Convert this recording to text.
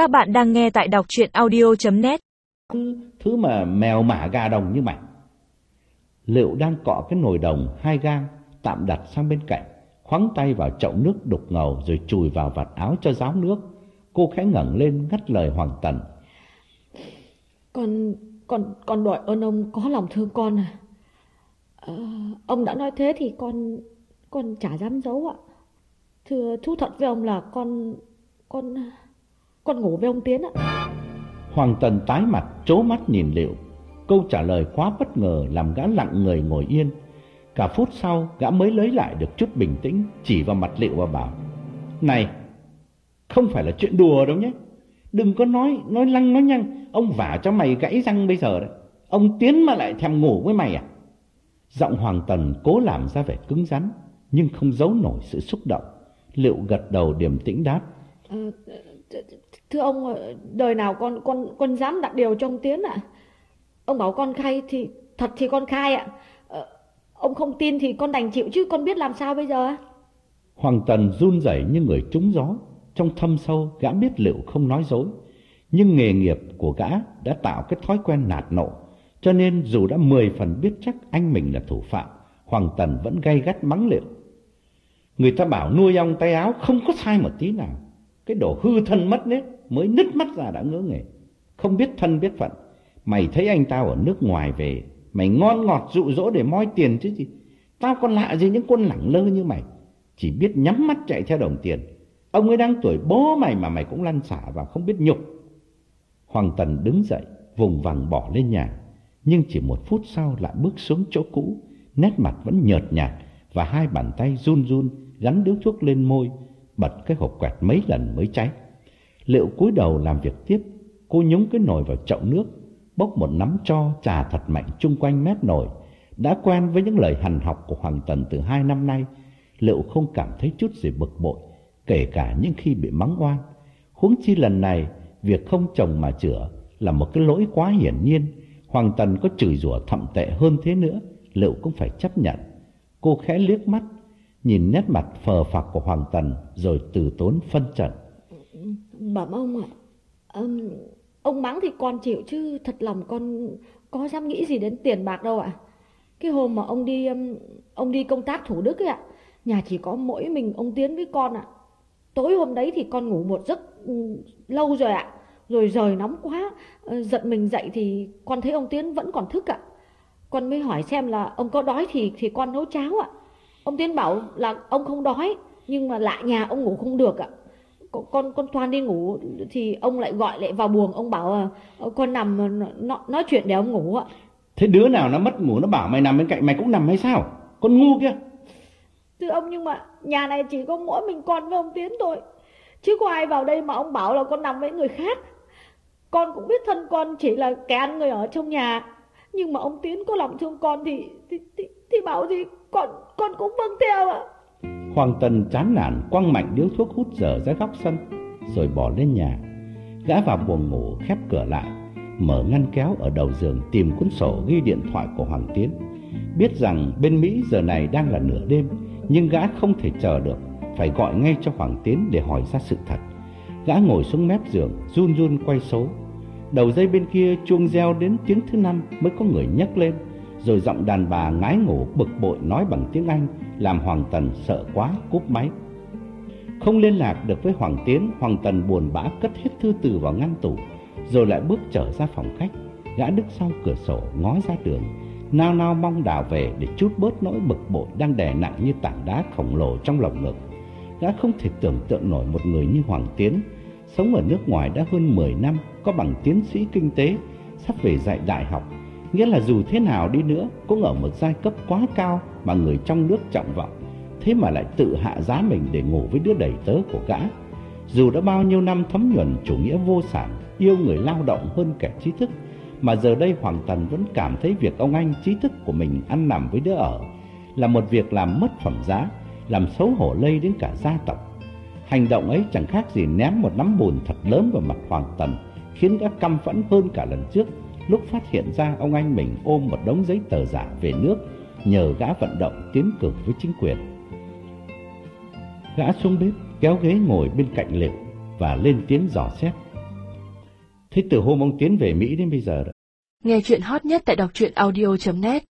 Các bạn đang nghe tại đọc chuyện audio.net Thứ mà mèo mả gà đồng như mày Liệu đang cọ cái nồi đồng hai gang Tạm đặt sang bên cạnh Khoáng tay vào chậu nước đục ngầu Rồi chùi vào vạt áo cho ráo nước Cô khẽ ngẩng lên ngắt lời Hoàng Tần Con, con, con đòi ơn ông có lòng thương con à? Ờ, ông đã nói thế thì con, con chả dám giấu ạ. Thưa thú thật với ông là con, con, con ngủ với ông Tiến ạ. Hoàng Tần tái mặt trố mắt nhìn Liệu. Câu trả lời quá bất ngờ Làm gã lặng người ngồi yên. Cả phút sau gã mới lấy lại được chút bình tĩnh Chỉ vào mặt Liệu và bảo Này Không phải là chuyện đùa đâu nhé. Đừng có nói nói lăng nói nhăng. Ông vả cho mày gãy răng bây giờ đấy. Ông Tiến mà lại thèm ngủ với mày à? Giọng Hoàng Tần cố làm ra vẻ cứng rắn Nhưng không giấu nổi sự xúc động. Liệu gật đầu điềm tĩnh đáp Ờ, thưa ông, đời nào con con con dám đặt điều cho ông Tiến ạ? Ông bảo con khai thì thật thì con khai ạ. Ờ, ông không tin thì con đành chịu chứ con biết làm sao bây giờ? Hoàng Tần run rẩy như người trúng gió, trong thâm sâu gã biết liệu không nói dối, nhưng nghề nghiệp của gã đã tạo cái thói quen nạt nộ, cho nên dù đã mười phần biết chắc anh mình là thủ phạm, Hoàng Tần vẫn gay gắt mắng liệu. Người ta bảo nuôi ong tay áo không có sai một tí nào, cái đồ hư thân mất nết mới nứt mắt ra đã ngỡ nghề, không biết thân biết phận. Mày thấy anh tao ở nước ngoài về, mày ngon ngọt dụ dỗ để moi tiền chứ gì. Tao còn lạ gì những quân lẳng lơ như mày, chỉ biết nhắm mắt chạy theo đồng tiền. Ông ấy đang tuổi bố mày mà mày cũng lăn xả vào không biết nhục. Hoàng Tần đứng dậy, vùng vằng bỏ lên nhà, nhưng chỉ một phút sau lại bước xuống chỗ cũ, nét mặt vẫn nhợt nhạt và hai bàn tay run run gắn điếu thuốc lên môi, bật cái hộp quẹt mấy lần mới cháy. Liệu cúi đầu làm việc tiếp, cô nhúng cái nồi vào chậu nước, bốc một nắm cho trà thật mạnh chung quanh mép nồi. Đã quen với những lời hằn học của Hoàng Tần từ hai năm nay, Liệu không cảm thấy chút gì bực bội, kể cả những khi bị mắng oan. Huống chi lần này, việc không chồng mà chữa là một cái lỗi quá hiển nhiên. Hoàng Tần có chửi rủa thậm tệ hơn thế nữa, Liệu cũng phải chấp nhận. Cô khẽ liếc mắt, nhìn nét mặt phờ phạc của Hoàng Tần rồi từ tốn phân trần. Bẩm ông ạ, um, ông mắng thì con chịu chứ thật lòng con có dám nghĩ gì đến tiền bạc đâu ạ. Cái hôm mà ông đi ông đi công tác Thủ Đức ấy ạ, nhà chỉ có mỗi mình ông Tiến với con ạ. Tối hôm đấy thì con ngủ một giấc lâu rồi ạ. Rồi rời nóng quá, ờ, giận mình dậy thì con thấy ông Tiến vẫn còn thức ạ. Con mới hỏi xem là ông có đói thì thì con nấu cháo ạ. Ông Tiến bảo là ông không đói, nhưng mà lại nhà ông ngủ không được ạ con, con Thoan đi ngủ thì ông lại gọi lại vào buồng, ông bảo ờ, con nằm nó, nói chuyện để ông ngủ ạ. Thế đứa nào nó mất ngủ nó bảo mày nằm bên cạnh mày cũng nằm hay sao? Con ngu kia. Thưa ông nhưng mà nhà này chỉ có mỗi mình con với ông Tiến thôi. Chứ có ai vào đây mà ông bảo là con nằm với người khác. Con cũng biết thân con chỉ là kẻ ăn người ở trong nhà. Nhưng mà ông Tiến có lòng thương con thì thì, thì, thì bảo gì con con cũng vâng theo ạ. Hoàng Tần chán nản quăng mạnh điếu thuốc hút dở ra góc sân rồi bỏ lên nhà. Gã vào buồng ngủ khép cửa lại, mở ngăn kéo ở đầu giường tìm cuốn sổ ghi điện thoại của Hoàng Tiến. Biết rằng bên Mỹ giờ này đang là nửa đêm, nhưng gã không thể chờ được, phải gọi ngay cho Hoàng Tiến để hỏi ra sự thật. Gã ngồi xuống mép giường, run run quay số. Đầu dây bên kia chuông reo đến tiếng thứ năm mới có người nhấc lên, rồi giọng đàn bà ngái ngủ bực bội nói bằng tiếng Anh, làm Hoàng Tần sợ quá cúp máy. Không liên lạc được với Hoàng Tiến, Hoàng Tần buồn bã cất hết thư từ vào ngăn tủ, rồi lại bước trở ra phòng khách. Gã đứng sau cửa sổ ngó ra đường, nao nao mong đào về để chút bớt nỗi bực bội đang đè nặng như tảng đá khổng lồ trong lồng ngực. Gã không thể tưởng tượng nổi một người như Hoàng Tiến, sống ở nước ngoài đã hơn 10 năm, có bằng tiến sĩ kinh tế, sắp về dạy đại học. Nghĩa là dù thế nào đi nữa, cũng ở một giai cấp quá cao mà người trong nước trọng vọng. Thế mà lại tự hạ giá mình để ngủ với đứa đầy tớ của gã. Dù đã bao nhiêu năm thấm nhuần chủ nghĩa vô sản, yêu người lao động hơn kẻ trí thức, mà giờ đây Hoàng Tần vẫn cảm thấy việc ông anh trí thức của mình ăn nằm với đứa ở là một việc làm mất phẩm giá, làm xấu hổ lây đến cả gia tộc. Hành động ấy chẳng khác gì ném một nắm bùn thật lớn vào mặt Hoàng Tần, khiến gã căm phẫn hơn cả lần trước, lúc phát hiện ra ông anh mình ôm một đống giấy tờ giả về nước, nhờ gã vận động tiến cử với chính quyền. Gã xuống bếp, kéo ghế ngồi bên cạnh Liệu và lên tiếng dò xét. Thế từ hôm ông tiến về Mỹ đến bây giờ đó, Nghe chuyện hot nhất tại đọc truyện audio.net